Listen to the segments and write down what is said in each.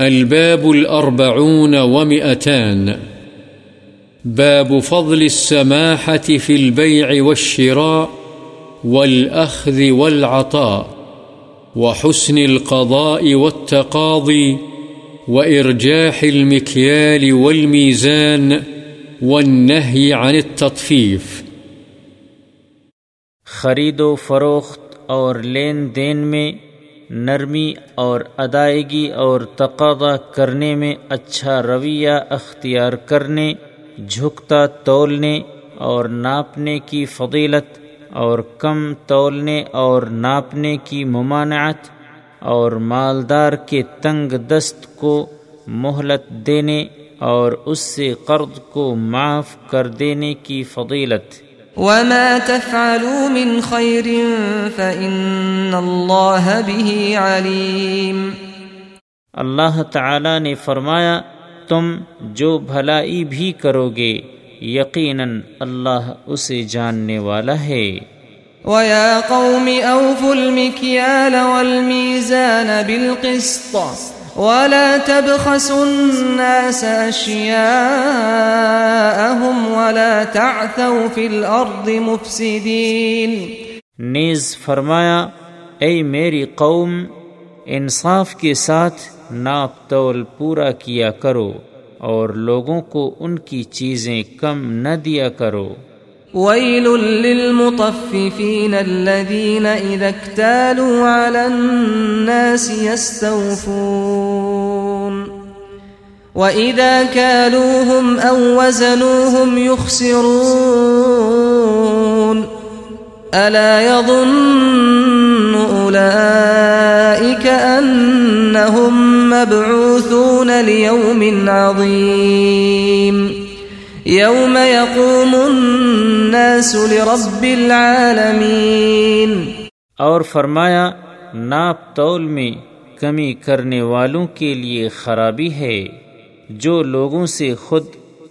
الباب الأربعون ومئتان. باب فضل السماحة في البيع والشراء والأخذ والعطاء وحسن القضاء والتقاضي وإرجاح المكيال والميزان والنهي عن التطفيف. خرید و فروخت اور لین دین میں نرمی اور ادائیگی اور تقاضا کرنے میں اچھا رویہ اختیار کرنے، جھکتا تولنے اور ناپنے کی فضیلت اور کم تولنے اور ناپنے کی ممانعت اور مالدار کے تنگ دست کو مہلت دینے اور اس سے قرض کو معاف کر دینے کی فضیلت۔ وما تفعلوا من خير فإن الله به عليم اللہ تعالی نے فرمایا تم جو بھلائی بھی کرو گے یقیناً اللہ اسے جاننے والا ہے۔ وَيَا قَوْمِ أَوْفُوا الْمِكْيَالَ وَالْمِيزَانَ بِالْقِسْطِ ولا تبخسوا الناس أشياءهم ولا تعثوا في الأرض مفسدين. نیز فرمایا اے میری قوم انصاف کے ساتھ ناپ تول پورا کیا کرو اور لوگوں کو ان کی چیزیں کم نہ دیا کرو۔ ويل للمطففين الذين إذا اكتالوا على الناس يستوفون وإذا كالوهم أو وزنوهم يخسرون ألا يظن أولئك أنهم مبعوثون ليوم عظيم يوم يقوم الناس لرب العالمين اور فرمایا، ناپ تول میں کمی کرنے والوں کے لیے خرابی ہے۔ جو لوگوں سے خود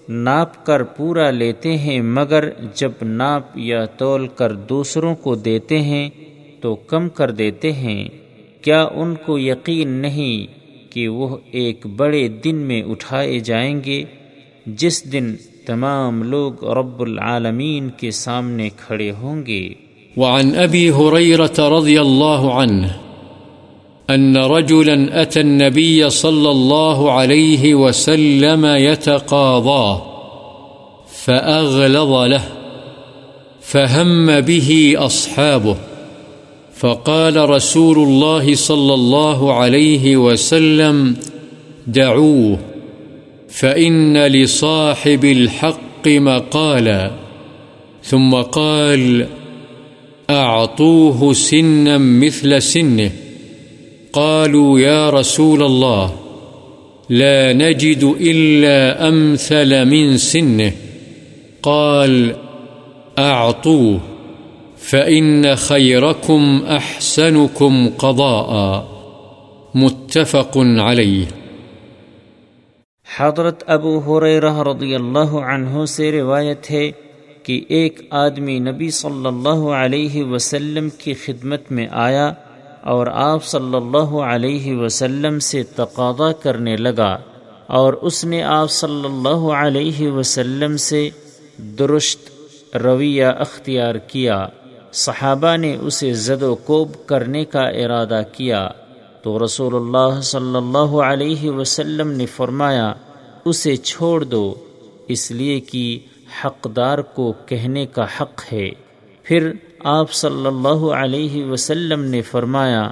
ناپ کر پورا لیتے ہیں، مگر جب ناپ یا تول کر دوسروں کو دیتے ہیں، تو کم کر دیتے ہیں۔ کیا ان کو یقین نہیں کہ وہ ایک بڑے دن میں اٹھائے جائیں گے، جس دن تمام لوگ رب العالمین کے سامنے کھڑے ہوں گے؟ وعن ابی حریرت رضی اللہ عنہ أن رجلا أتى النبي صلى الله عليه وسلم يتقاضاه، فأغلظ له، فهم به أصحابه، فقال رسول الله صلى الله عليه وسلم دعوه، فإن لصاحب الحق مقالا. ثم قال أعطوه سنا مثل سنه. قالوا يا رسول الله، لا نجد إلا أمثل من سنه. قال، أعطوه، فإن خيركم أحسنكم قضاء. متفق عليه. حضرت ابو رضی اللہ عنہ سے روایت ہے کہ ایک آدمی نبی صلی اللہ علیہ وسلم کی خدمت میں آیا اور آپ صلی اللہ علیہ وسلم سے تقاضا کرنے لگا اور اس نے آپ صلی اللہ علیہ وسلم سے درست رویہ اختیار کیا۔ صحابہ نے اسے زد و کوب کرنے کا ارادہ کیا۔ تو رسول اللہ صلی اللہ علیہ وسلم نے فرمایا، اسے چھوڑ دو، اس لیے کہ حقدار کو کہنے کا حق ہے۔ پھر آپ صلی اللہ علیہ وسلم نے فرمایا،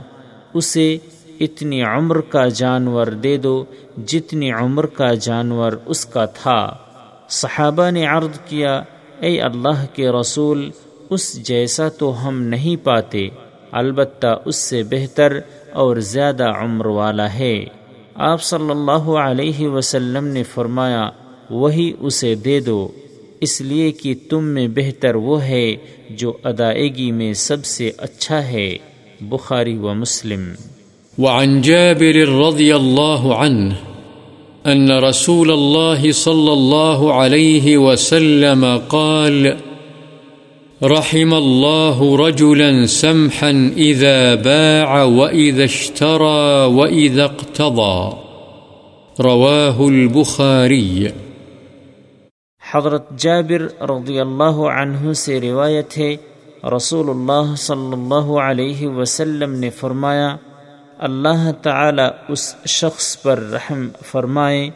اسے اتنی عمر کا جانور دے دو جتنی عمر کا جانور اس کا تھا۔ صحابہ نے عرض کیا، اے اللہ کے رسول، اس جیسا تو ہم نہیں پاتے، البتہ اس سے بہتر اور زیادہ عمر والا ہے۔ آپ صلی اللہ علیہ وسلم نے فرمایا، وہی اسے دے دو۔ اس لیے کہ تم میں بہتر وہ ہے جو ادائیگی میں سب سے اچھا ہے، بخاری و مسلم۔ وعن جابر رضی اللہ عنہ ان رسول الله صلى الله عليه وسلم قال، رحم الله رجلا سمحا إذا باع وإذا اشترى وإذا اقتضى۔ رواه البخاري حضرت جابر رضی اللہ عنہ سے روایت ہے رسول اللہ صلی اللہ علیہ وسلم نے فرمایا، اللہ تعالی اس شخص پر رحم فرمائے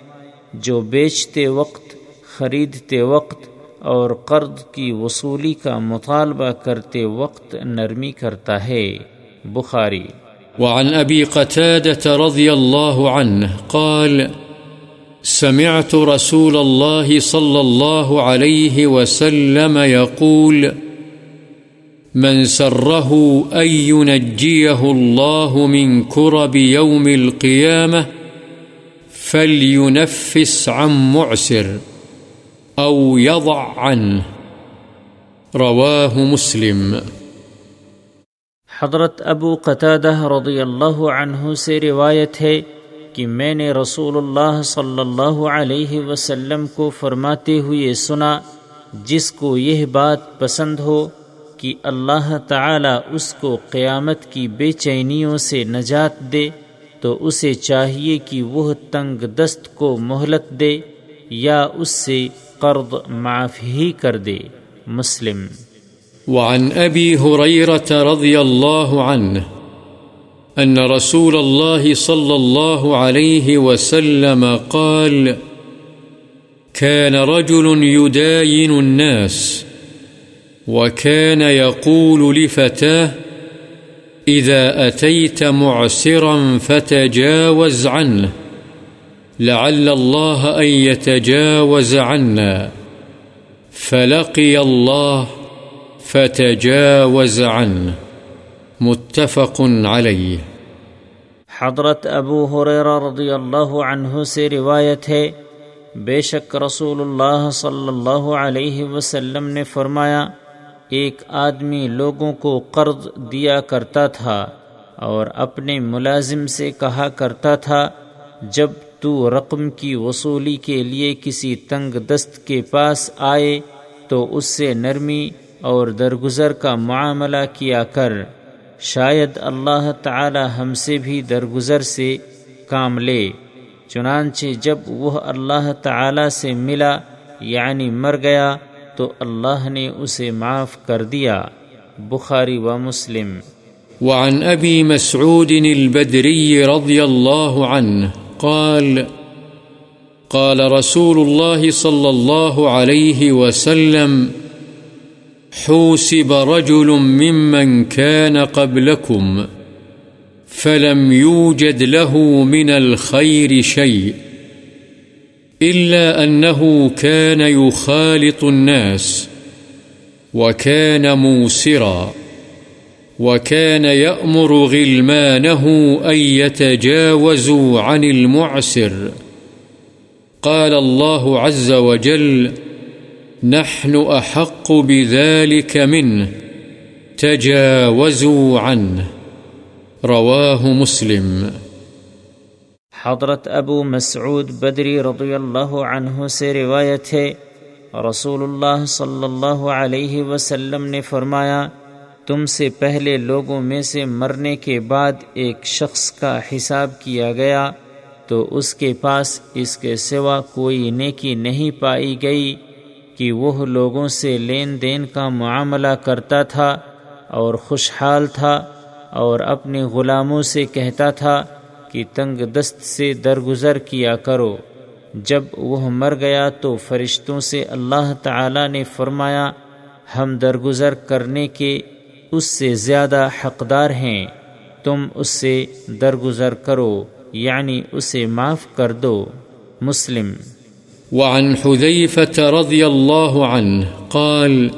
جو بیچتے وقت، خریدتے وقت اور قرض کی وصولی کا مطالبہ کرتے وقت نرمی کرتا ہے۔ بخاری۔ وعن أبي قتادة رضي الله عنه قال سمعت رسول الله صلى الله عليه وسلم يقول من سره أن ينجيه الله من كرب يوم القيامة فلينفس عن معسر أو يضع عنه. رواه مسلم. حضرت ابو قطادہ رضی اللہ عنہ سے روایت ہے کہ میں نے رسول اللہ صلی اللہ علیہ وسلم کو فرماتے ہوئے سنا، جس کو یہ بات پسند ہو کہ اللہ تعالی اس کو قیامت کی بے چینیوں سے نجات دے، تو اسے چاہیے کہ وہ تنگ دست کو مہلت دے یا اس سے قرض معاف ہی کر دے۔ مسلم۔ وعن أبي هريرة رضي الله عنه أن رسول الله صلى الله عليه وسلم قال، كان رجل يداين الناس، وكان يقول لفتاه، إذا أتيت معسرا فتجاوز عنه، لعل الله أن يتجاوز عنا، فلقي الله فتجاوز عنه. متفق عليه حضرت ابو حریر رضی اللہ عنہ سے روایت ہے، بے شک رسول اللہ صلی اللہ علیہ وسلم نے فرمایا، ایک آدمی لوگوں کو قرض دیا کرتا تھا اور اپنے ملازم سے کہا کرتا تھا، جب تو رقم کی وصولی کے لیے کسی تنگ دست کے پاس آئے تو اس سے نرمی اور درگزر کا معاملہ کیا کر۔ شاید اللہ تعالی ہم سے بھی درگزر سے کام لے، چنانچہ جب وہ اللہ تعالی سے ملا یعنی مر گیا، تو اللہ نے اسے معاف کر دیا۔ بخاری و مسلم۔ وعن ابی مسعود البدری رضی اللہ عنہ قال قال رسول الله صلى الله عليه وسلم حوسب رجل ممن كان قبلكم فلم يوجد له من الخير شيء إلا أنه كان يخالط الناس وكان موسرا وكان يأمر غلمانه أن يتجاوزوا عن المعسر قال الله عز وجل نحن أحق بذلك منه، تجاوزوا عنه. رواه مسلم. حضرت ابو مسعود بدری رضی اللہ عنہ سے روایت ہے رسول اللہ صلی اللہ علیہ وسلم نے فرمایا، تم سے پہلے لوگوں میں سے مرنے کے بعد ایک شخص کا حساب کیا گیا، تو اس کے پاس اس کے سوا کوئی نیکی نہیں پائی گئی۔ کہ وہ لوگوں سے لین دین کا معاملہ کرتا تھا اور خوشحال تھا اور اپنے غلاموں سے کہتا تھا کہ تنگ دست سے درگزر کیا کرو۔ جب وہ مر گیا تو فرشتوں سے اللہ تعالی نے فرمایا، ہم درگزر کرنے کے اس سے زیادہ حقدار ہیں، تم اس سے درگزر کرو یعنی اسے معاف کر دو۔ مسلم وعن حذيفة رضي الله عنه قال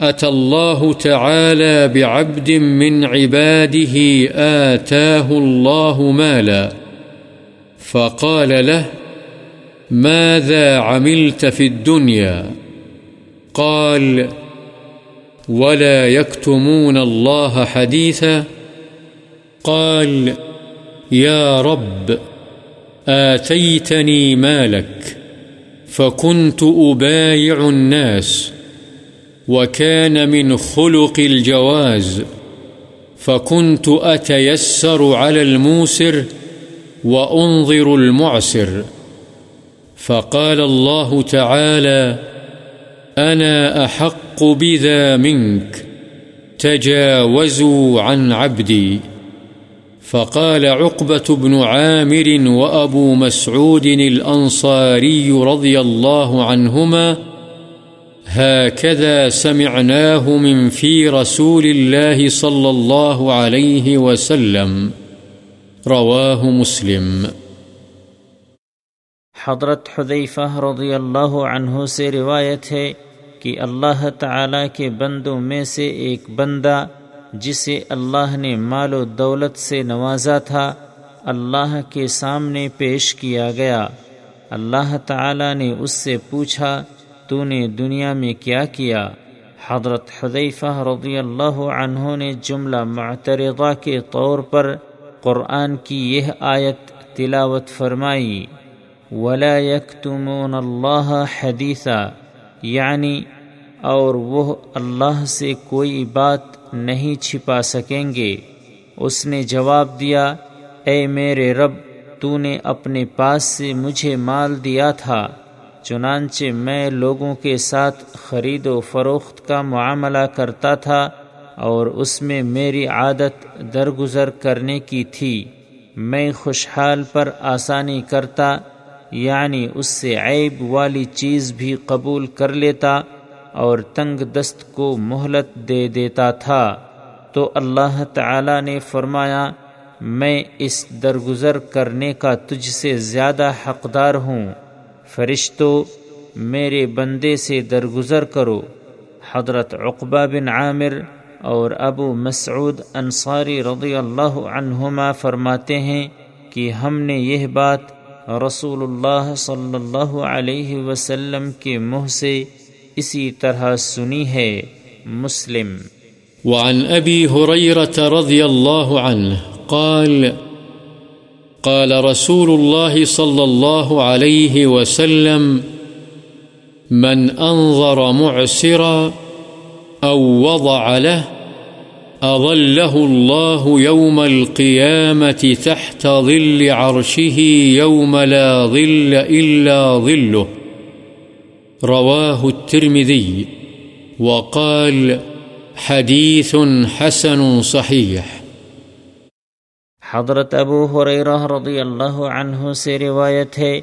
أتى الله تعالى بعبد من عباده آتاه الله مالا، فقال له ماذا عملت في الدنيا؟ قال ولا يكتمون الله حديثا. قال يا رب آتيتني مالك، فكنت أبايع الناس، وكان من خلق الجواز، فكنت أتيسر على الموسر وأنظر المعسر. فقال الله تعالى أنا أحق بذا منك، تجاوزوا عن عبدي. فقال عقبة بن عامر وأبو مسعود الأنصاري رضي الله عنهما، هكذا سمعناه من في رسول الله صلى الله عليه وسلم. رواه مسلم. حضرت حذیفہ رضی اللہ عنہ سے روایت ہے کہ اللہ تعالی کے بندوں میں سے ایک بندہ جسے اللہ نے مال و دولت سے نوازا تھا، اللہ کے سامنے پیش کیا گیا۔ اللہ تعالی نے اس سے پوچھا، تو نے دنیا میں کیا کیا؟ حضرت حذیفہ رضی اللہ عنہ نے جملہ معترضہ کے طور پر قرآن کی یہ آیت تلاوت فرمائی۔ ولا يكتمون اللہ حدیثہ یعنی اور وہ اللہ سے کوئی بات نہیں چھپا سکیں گے۔ اس نے جواب دیا، اے میرے رب تو نے اپنے پاس سے مجھے مال دیا تھا، چنانچہ میں لوگوں کے ساتھ خرید و فروخت کا معاملہ کرتا تھا اور اس میں میری عادت درگزر کرنے کی تھی۔ میں خوشحال پر آسانی کرتا یعنی اس سے عیب والی چیز بھی قبول کر لیتا اور تنگ دست کو مہلت دے دیتا تھا تو اللہ تعالی نے فرمایا، میں اس درگزر کرنے کا تجھ سے زیادہ حقدار ہوں۔ فرشتو، میرے بندے سے درگزر کرو۔ حضرت عقبہ بن عامر اور ابو مسعود انصاری رضی اللہ عنہما فرماتے ہیں کہ ہم نے یہ بات رسول اللہ صلی اللہ علیہ وسلم کے منہ سے اسی طرح سنی ہے مسلم۔ وعن ابی حریرت رضی اللہ عنہ قال قال رسول الله صلى الله عليه وسلم، من أنظر معسرا أو وضع له أظله الله يوم القيامة تحت ظل عرشه يوم لا ظل إلا ظله رواه الترمذي وقال حديث حسن صحيح. حضرت ابو حریرہ رضی اللہ عنہ سے روایت ہے،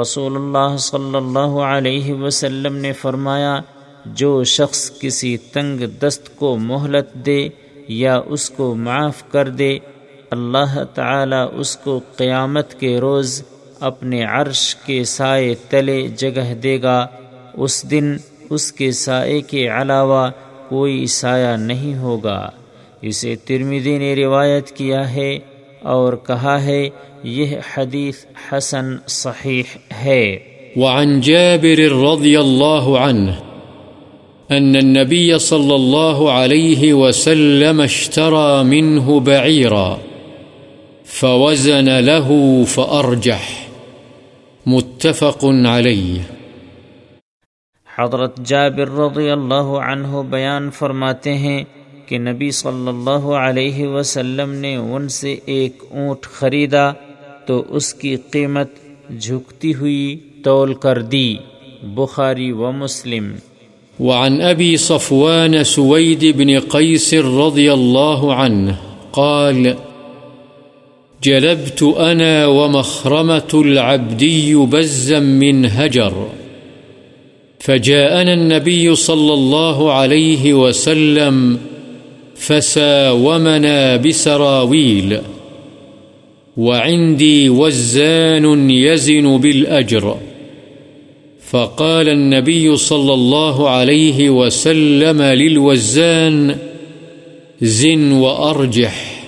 رسول اللہ صلی اللہ علیہ وسلم نے فرمایا، جو شخص کسی تنگ دست کو مہلت دے یا اس کو معاف کر دے، اللہ تعالی اس کو قیامت کے روز اپنے عرش کے سائے تلے جگہ دے گا۔ اس دن اس کے سائے کے علاوہ کوئی سایہ نہیں ہوگا۔ اسے ترمیدی نے روایت کیا ہے اور کہا ہے، یہ حدیث حسن صحیح ہے۔ وعن جابر رضی اللہ عنہ أن النبي صلى الله عليه وسلم اشترى منه بعيرا فوزن له فأرجح۔ متفق عليه حضرت جابر رضی اللہ عنہ بیان فرماتے ہیں کہ نبی صلی اللہ علیہ وسلم نے ان سے ایک اونٹ خریدا تو اس کی قیمت جھکتی ہوئی تول کر دی، بخاری و مسلم۔ وعن أبي صفوان سويد بن قيس رضي الله عنه قال، جلبت أنا ومخرمة العبدي بزا من هجر فجاءنا النبي صلى الله عليه وسلم فساومنا بسراويل. وعندي وزان يزن بالأجر. فقال النبي صلى الله عليه وسلم للوزان، زن وأرجح.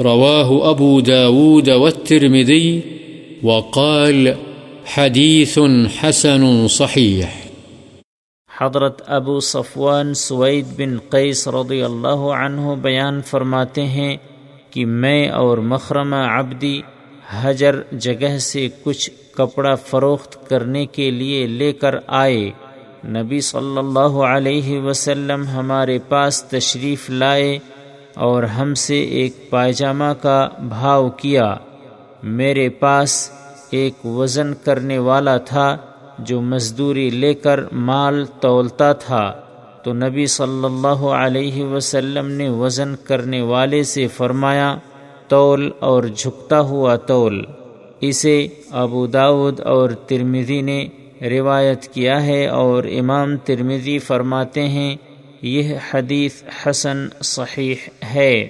رواه أبو داود والترمذي وقال حديث حسن صحيح حضرت ابو صفوان سوید بن قیس رضی اللہ عنہ بیان فرماتے ہیں کہ میں اور مخرمہ عبدی حجر جگہ سے کچھ کپڑا فروخت کرنے کے لیے لے کر آئے۔ نبی صلی اللہ علیہ وسلم ہمارے پاس تشریف لائے اور ہم سے ایک پائجامہ کا بھاؤ کیا۔ میرے پاس ایک وزن کرنے والا تھا جو مزدوری لے کر مال تولتا تھا۔ تو نبی صلی اللہ علیہ وسلم نے وزن کرنے والے سے فرمایا، تول اور جھکتا ہوا تول۔ اسے ابو داود اور ترمدی نے روایت کیا ہے اور امام ترمدی فرماتے ہیں، یہ حدیث حسن صحیح ہے۔